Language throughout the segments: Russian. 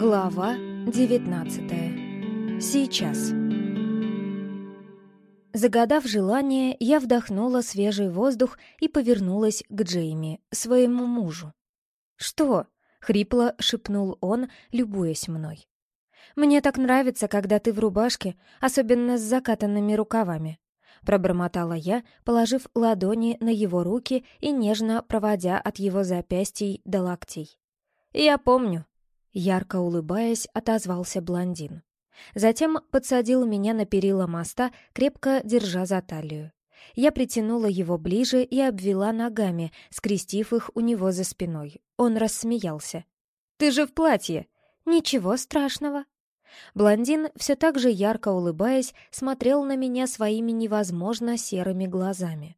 Глава 19. Сейчас. Загадав желание, я вдохнула свежий воздух и повернулась к Джейми, своему мужу. «Что?» — хрипло шепнул он, любуясь мной. «Мне так нравится, когда ты в рубашке, особенно с закатанными рукавами», — пробормотала я, положив ладони на его руки и нежно проводя от его запястий до локтей. «Я помню», Ярко улыбаясь, отозвался блондин. Затем подсадил меня на перила моста, крепко держа за талию. Я притянула его ближе и обвела ногами, скрестив их у него за спиной. Он рассмеялся. «Ты же в платье!» «Ничего страшного!» Блондин, все так же ярко улыбаясь, смотрел на меня своими невозможно серыми глазами.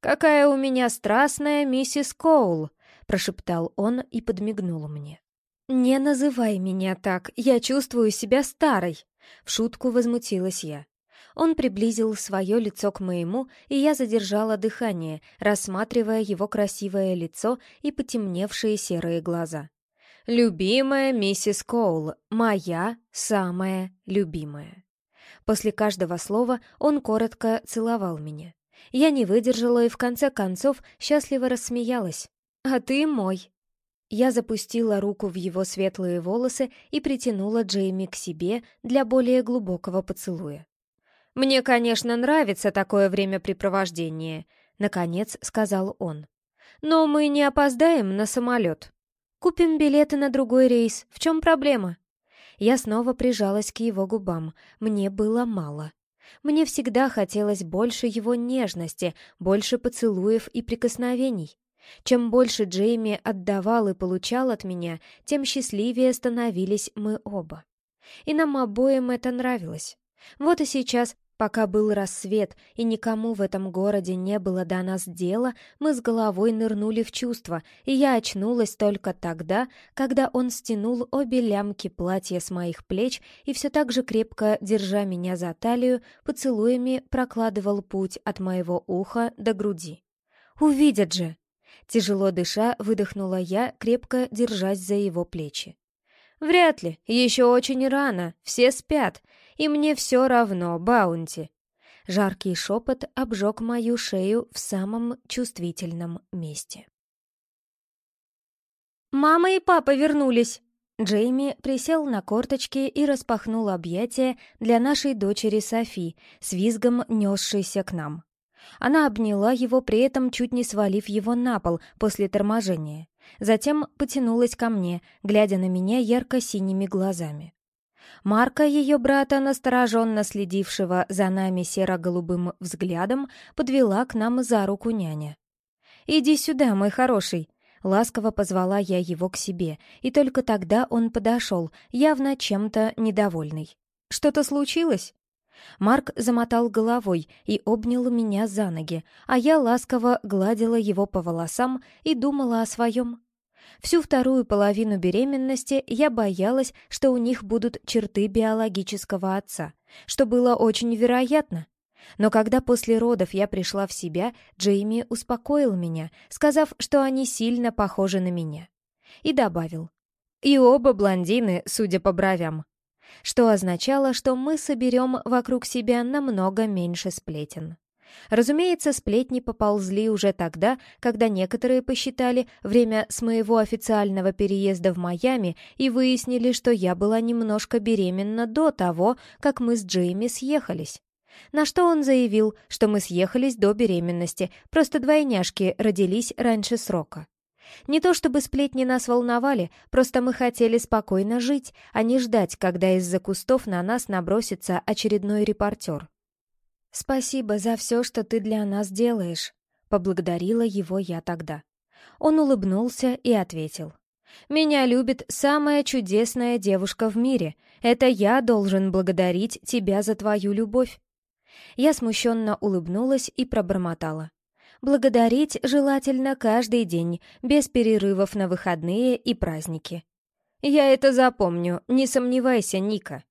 «Какая у меня страстная миссис Коул!» — прошептал он и подмигнул мне. «Не называй меня так, я чувствую себя старой!» В шутку возмутилась я. Он приблизил свое лицо к моему, и я задержала дыхание, рассматривая его красивое лицо и потемневшие серые глаза. «Любимая миссис Коул, моя самая любимая». После каждого слова он коротко целовал меня. Я не выдержала и в конце концов счастливо рассмеялась. «А ты мой!» Я запустила руку в его светлые волосы и притянула Джейми к себе для более глубокого поцелуя. «Мне, конечно, нравится такое времяпрепровождение», — наконец сказал он. «Но мы не опоздаем на самолет. Купим билеты на другой рейс. В чем проблема?» Я снова прижалась к его губам. Мне было мало. Мне всегда хотелось больше его нежности, больше поцелуев и прикосновений. Чем больше Джейми отдавал и получал от меня, тем счастливее становились мы оба. И нам обоим это нравилось. Вот и сейчас, пока был рассвет и никому в этом городе не было до нас дела, мы с головой нырнули в чувства, и я очнулась только тогда, когда он стянул обе лямки платья с моих плеч и все так же крепко, держа меня за талию, поцелуями прокладывал путь от моего уха до груди. «Увидят же!» Тяжело дыша, выдохнула я, крепко держась за его плечи. «Вряд ли, еще очень рано, все спят, и мне все равно, Баунти». Жаркий шепот обжег мою шею в самом чувствительном месте. «Мама и папа вернулись!» Джейми присел на корточки и распахнул объятия для нашей дочери Софи, с визгом несшейся к нам. Она обняла его, при этом чуть не свалив его на пол после торможения. Затем потянулась ко мне, глядя на меня ярко-синими глазами. Марка, ее брата, настороженно следившего за нами серо-голубым взглядом, подвела к нам за руку няня. «Иди сюда, мой хороший!» Ласково позвала я его к себе, и только тогда он подошел, явно чем-то недовольный. «Что-то случилось?» Марк замотал головой и обнял меня за ноги, а я ласково гладила его по волосам и думала о своем. Всю вторую половину беременности я боялась, что у них будут черты биологического отца, что было очень вероятно. Но когда после родов я пришла в себя, Джейми успокоил меня, сказав, что они сильно похожи на меня. И добавил. И оба блондины, судя по бровям что означало, что мы соберем вокруг себя намного меньше сплетен. Разумеется, сплетни поползли уже тогда, когда некоторые посчитали время с моего официального переезда в Майами и выяснили, что я была немножко беременна до того, как мы с Джейми съехались. На что он заявил, что мы съехались до беременности, просто двойняшки родились раньше срока. Не то чтобы сплетни нас волновали, просто мы хотели спокойно жить, а не ждать, когда из-за кустов на нас набросится очередной репортер. «Спасибо за все, что ты для нас делаешь», — поблагодарила его я тогда. Он улыбнулся и ответил. «Меня любит самая чудесная девушка в мире. Это я должен благодарить тебя за твою любовь». Я смущенно улыбнулась и пробормотала. Благодарить желательно каждый день, без перерывов на выходные и праздники. Я это запомню, не сомневайся, Ника.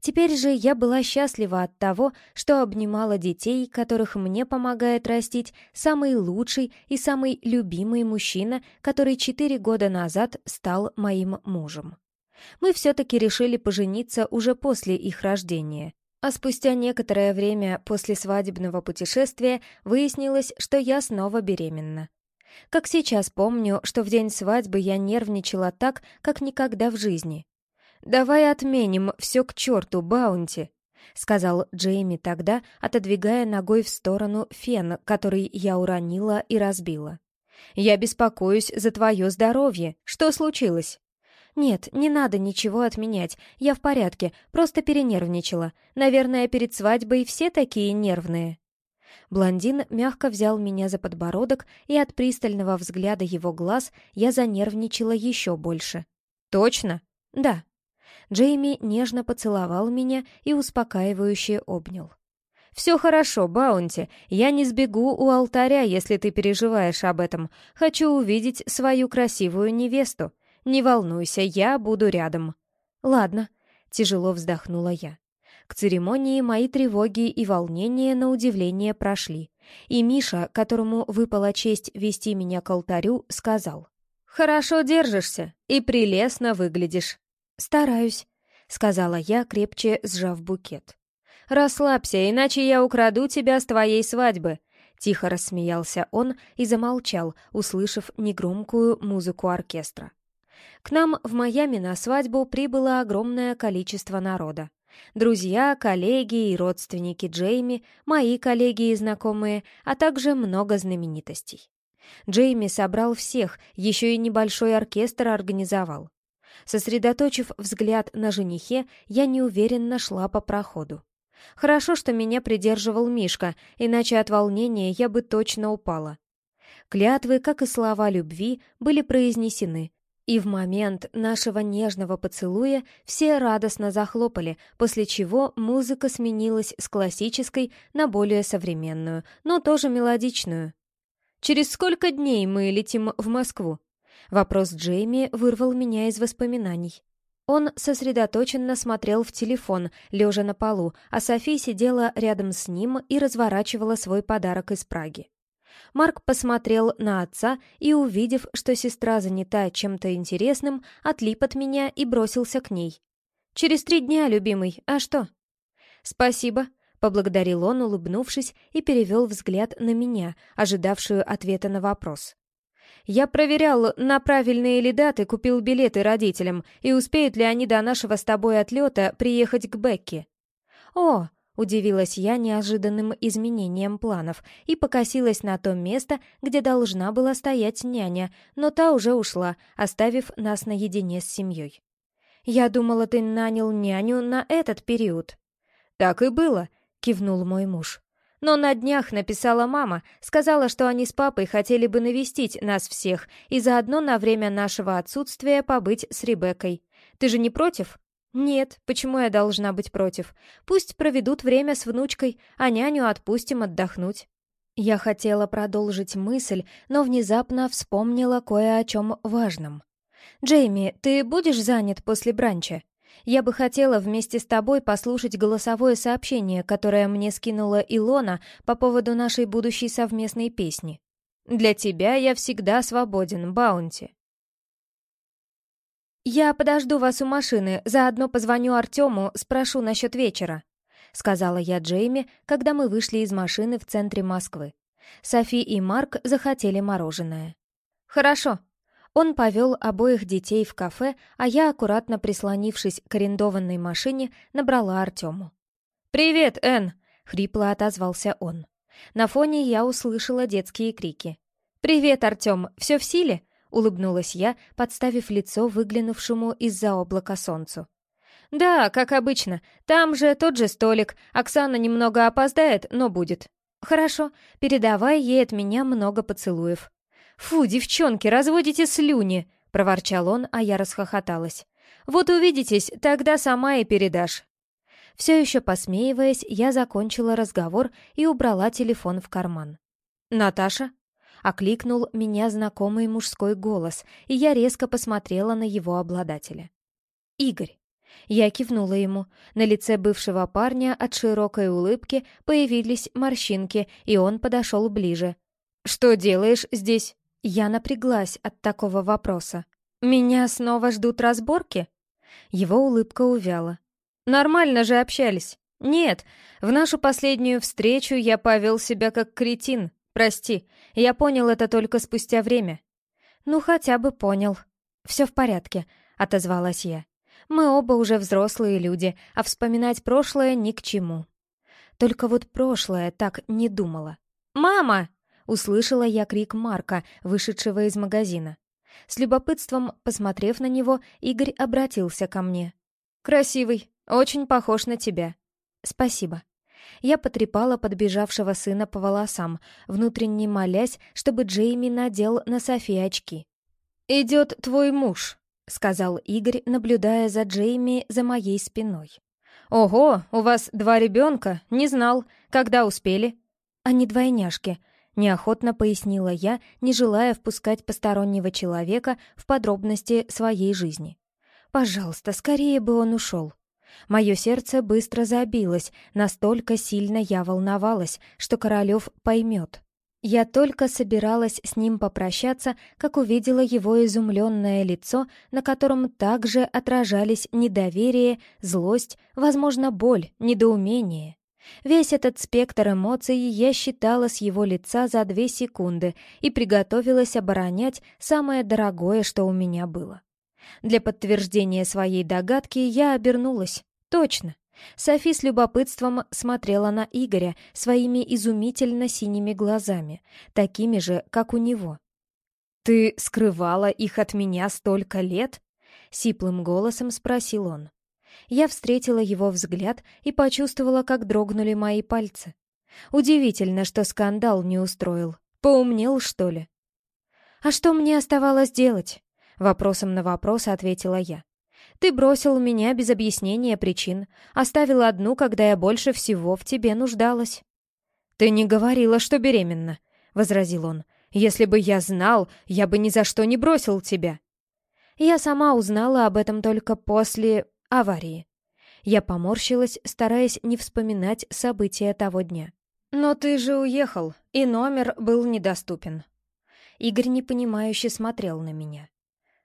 Теперь же я была счастлива от того, что обнимала детей, которых мне помогает растить самый лучший и самый любимый мужчина, который четыре года назад стал моим мужем. Мы все-таки решили пожениться уже после их рождения. А спустя некоторое время после свадебного путешествия выяснилось, что я снова беременна. Как сейчас помню, что в день свадьбы я нервничала так, как никогда в жизни. «Давай отменим все к черту, Баунти», — сказал Джейми тогда, отодвигая ногой в сторону фен, который я уронила и разбила. «Я беспокоюсь за твое здоровье. Что случилось?» «Нет, не надо ничего отменять. Я в порядке, просто перенервничала. Наверное, перед свадьбой все такие нервные». Блондин мягко взял меня за подбородок, и от пристального взгляда его глаз я занервничала еще больше. «Точно?» «Да». Джейми нежно поцеловал меня и успокаивающе обнял. «Все хорошо, Баунти. Я не сбегу у алтаря, если ты переживаешь об этом. Хочу увидеть свою красивую невесту. Не волнуйся, я буду рядом». «Ладно», — тяжело вздохнула я. К церемонии мои тревоги и волнения на удивление прошли, и Миша, которому выпала честь вести меня к алтарю, сказал. «Хорошо держишься и прелестно выглядишь». «Стараюсь», — сказала я, крепче сжав букет. «Расслабься, иначе я украду тебя с твоей свадьбы», — тихо рассмеялся он и замолчал, услышав негромкую музыку оркестра. К нам в Майами на свадьбу прибыло огромное количество народа. Друзья, коллеги и родственники Джейми, мои коллеги и знакомые, а также много знаменитостей. Джейми собрал всех, еще и небольшой оркестр организовал. Сосредоточив взгляд на женихе, я неуверенно шла по проходу. Хорошо, что меня придерживал Мишка, иначе от волнения я бы точно упала. Клятвы, как и слова любви, были произнесены, и в момент нашего нежного поцелуя все радостно захлопали, после чего музыка сменилась с классической на более современную, но тоже мелодичную. «Через сколько дней мы летим в Москву?» Вопрос Джейми вырвал меня из воспоминаний. Он сосредоточенно смотрел в телефон, лежа на полу, а Софи сидела рядом с ним и разворачивала свой подарок из Праги. Марк посмотрел на отца и, увидев, что сестра занята чем-то интересным, отлип от меня и бросился к ней. «Через три дня, любимый, а что?» «Спасибо», — поблагодарил он, улыбнувшись, и перевел взгляд на меня, ожидавшую ответа на вопрос. «Я проверял, на правильные ли даты купил билеты родителям, и успеют ли они до нашего с тобой отлета приехать к Бекке». «О, Удивилась я неожиданным изменением планов и покосилась на то место, где должна была стоять няня, но та уже ушла, оставив нас наедине с семьей. «Я думала, ты нанял няню на этот период». «Так и было», — кивнул мой муж. Но на днях написала мама, сказала, что они с папой хотели бы навестить нас всех и заодно на время нашего отсутствия побыть с Ребеккой. Ты же не против? «Нет, почему я должна быть против? Пусть проведут время с внучкой, а няню отпустим отдохнуть». Я хотела продолжить мысль, но внезапно вспомнила кое о чем важном. «Джейми, ты будешь занят после бранча? Я бы хотела вместе с тобой послушать голосовое сообщение, которое мне скинула Илона по поводу нашей будущей совместной песни. Для тебя я всегда свободен, Баунти». «Я подожду вас у машины, заодно позвоню Артему, спрошу насчет вечера», — сказала я Джейми, когда мы вышли из машины в центре Москвы. Софи и Марк захотели мороженое. «Хорошо». Он повел обоих детей в кафе, а я, аккуратно прислонившись к арендованной машине, набрала Артему. «Привет, Энн!» — хрипло отозвался он. На фоне я услышала детские крики. «Привет, Артем! Все в силе?» Улыбнулась я, подставив лицо выглянувшему из-за облака солнцу. «Да, как обычно. Там же тот же столик. Оксана немного опоздает, но будет». «Хорошо, передавай ей от меня много поцелуев». «Фу, девчонки, разводите слюни!» — проворчал он, а я расхохоталась. «Вот увидитесь, тогда сама и передашь». Все еще посмеиваясь, я закончила разговор и убрала телефон в карман. «Наташа?» Окликнул меня знакомый мужской голос, и я резко посмотрела на его обладателя. «Игорь». Я кивнула ему. На лице бывшего парня от широкой улыбки появились морщинки, и он подошел ближе. «Что делаешь здесь?» Я напряглась от такого вопроса. «Меня снова ждут разборки?» Его улыбка увяла. «Нормально же общались. Нет, в нашу последнюю встречу я повел себя как кретин. Прости, я понял это только спустя время». «Ну, хотя бы понял. Все в порядке», — отозвалась я. «Мы оба уже взрослые люди, а вспоминать прошлое ни к чему». Только вот прошлое так не думала. «Мама!» — услышала я крик Марка, вышедшего из магазина. С любопытством, посмотрев на него, Игорь обратился ко мне. «Красивый, очень похож на тебя». «Спасибо». Я потрепала подбежавшего сына по волосам, внутренне молясь, чтобы Джейми надел на Софи очки. «Идет твой муж», — сказал Игорь, наблюдая за Джейми за моей спиной. «Ого, у вас два ребенка? Не знал. Когда успели?» «Они двойняшки», — неохотно пояснила я, не желая впускать постороннего человека в подробности своей жизни. «Пожалуйста, скорее бы он ушел». Мое сердце быстро забилось, настолько сильно я волновалась, что Королев поймет. Я только собиралась с ним попрощаться, как увидела его изумленное лицо, на котором также отражались недоверие, злость, возможно, боль, недоумение. Весь этот спектр эмоций я считала с его лица за две секунды и приготовилась оборонять самое дорогое, что у меня было. Для подтверждения своей догадки я обернулась. Точно. Софи с любопытством смотрела на Игоря своими изумительно синими глазами, такими же, как у него. «Ты скрывала их от меня столько лет?» — сиплым голосом спросил он. Я встретила его взгляд и почувствовала, как дрогнули мои пальцы. Удивительно, что скандал не устроил. Поумнел, что ли? «А что мне оставалось делать?» Вопросом на вопрос ответила я. Ты бросил меня без объяснения причин, оставил одну, когда я больше всего в тебе нуждалась». «Ты не говорила, что беременна», — возразил он. «Если бы я знал, я бы ни за что не бросил тебя». Я сама узнала об этом только после аварии. Я поморщилась, стараясь не вспоминать события того дня. «Но ты же уехал, и номер был недоступен». Игорь непонимающе смотрел на меня.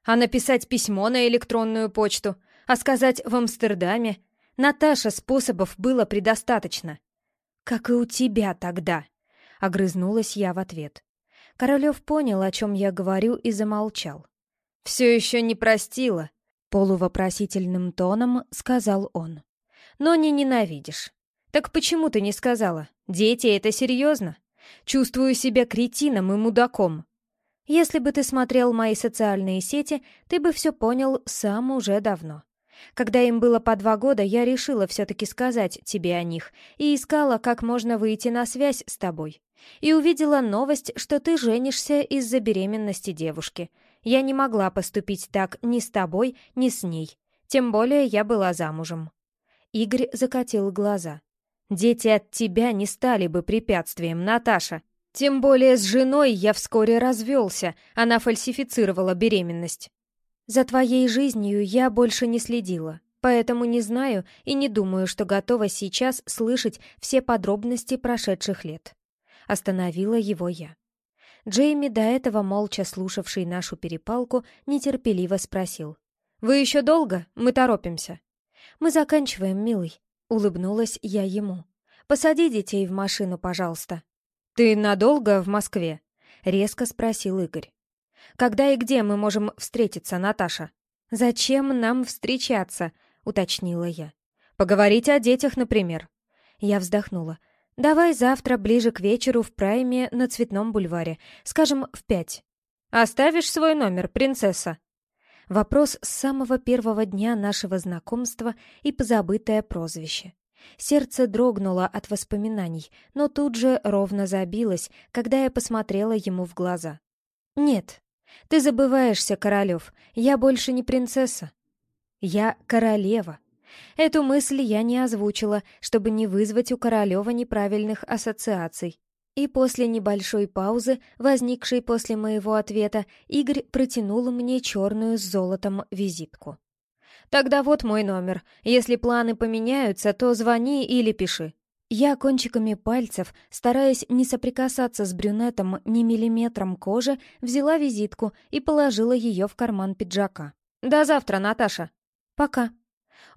А написать письмо на электронную почту? А сказать в Амстердаме? Наташа, способов было предостаточно. «Как и у тебя тогда», — огрызнулась я в ответ. Королев понял, о чем я говорю, и замолчал. «Все еще не простила», — полувопросительным тоном сказал он. «Но не ненавидишь. Так почему ты не сказала? Дети — это серьезно? Чувствую себя кретином и мудаком. Если бы ты смотрел мои социальные сети, ты бы все понял сам уже давно. Когда им было по два года, я решила все-таки сказать тебе о них и искала, как можно выйти на связь с тобой. И увидела новость, что ты женишься из-за беременности девушки. Я не могла поступить так ни с тобой, ни с ней. Тем более я была замужем. Игорь закатил глаза. «Дети от тебя не стали бы препятствием, Наташа. Тем более с женой я вскоре развелся, она фальсифицировала беременность. За твоей жизнью я больше не следила, поэтому не знаю и не думаю, что готова сейчас слышать все подробности прошедших лет. Остановила его я. Джейми, до этого молча слушавший нашу перепалку, нетерпеливо спросил. «Вы еще долго? Мы торопимся». «Мы заканчиваем, милый», — улыбнулась я ему. «Посади детей в машину, пожалуйста». «Ты надолго в Москве?» — резко спросил Игорь. «Когда и где мы можем встретиться, Наташа?» «Зачем нам встречаться?» — уточнила я. «Поговорить о детях, например». Я вздохнула. «Давай завтра ближе к вечеру в прайме на Цветном бульваре, скажем, в пять». «Оставишь свой номер, принцесса?» Вопрос с самого первого дня нашего знакомства и позабытое прозвище. Сердце дрогнуло от воспоминаний, но тут же ровно забилось, когда я посмотрела ему в глаза. «Нет, ты забываешься, Королев, я больше не принцесса. Я королева». Эту мысль я не озвучила, чтобы не вызвать у Королева неправильных ассоциаций. И после небольшой паузы, возникшей после моего ответа, Игорь протянул мне черную с золотом визитку. Тогда вот мой номер. Если планы поменяются, то звони или пиши». Я кончиками пальцев, стараясь не соприкасаться с брюнетом ни миллиметром кожи, взяла визитку и положила ее в карман пиджака. «До завтра, Наташа!» «Пока».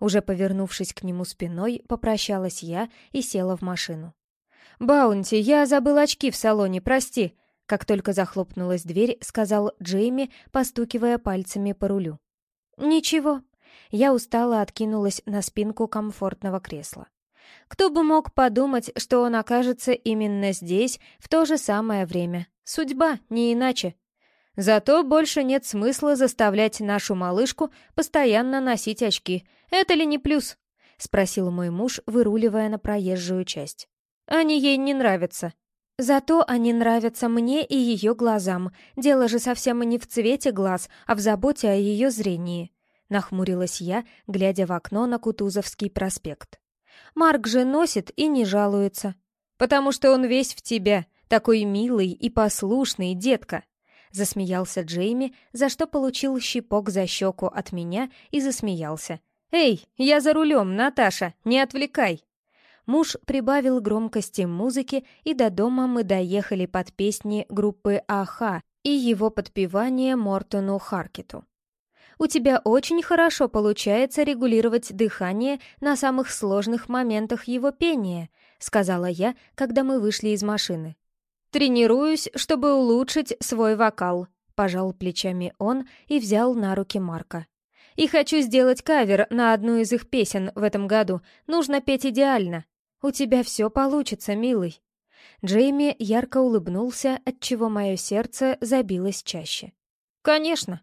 Уже повернувшись к нему спиной, попрощалась я и села в машину. «Баунти, я забыл очки в салоне, прости», как только захлопнулась дверь, сказал Джейми, постукивая пальцами по рулю. «Ничего». Я устало откинулась на спинку комфортного кресла. Кто бы мог подумать, что он окажется именно здесь в то же самое время. Судьба, не иначе. Зато больше нет смысла заставлять нашу малышку постоянно носить очки. Это ли не плюс? Спросил мой муж, выруливая на проезжую часть. Они ей не нравятся. Зато они нравятся мне и ее глазам. Дело же совсем не в цвете глаз, а в заботе о ее зрении. Нахмурилась я, глядя в окно на Кутузовский проспект. Марк же носит и не жалуется. Потому что он весь в тебя, такой милый и послушный, детка. Засмеялся Джейми, за что получил щипок за щеку от меня и засмеялся. «Эй, я за рулем, Наташа, не отвлекай!» Муж прибавил громкости музыки, и до дома мы доехали под песни группы «Аха» и его подпевание Мортону Харкету. «У тебя очень хорошо получается регулировать дыхание на самых сложных моментах его пения», сказала я, когда мы вышли из машины. «Тренируюсь, чтобы улучшить свой вокал», пожал плечами он и взял на руки Марка. «И хочу сделать кавер на одну из их песен в этом году. Нужно петь идеально. «У тебя все получится, милый». Джейми ярко улыбнулся, отчего мое сердце забилось чаще. «Конечно»,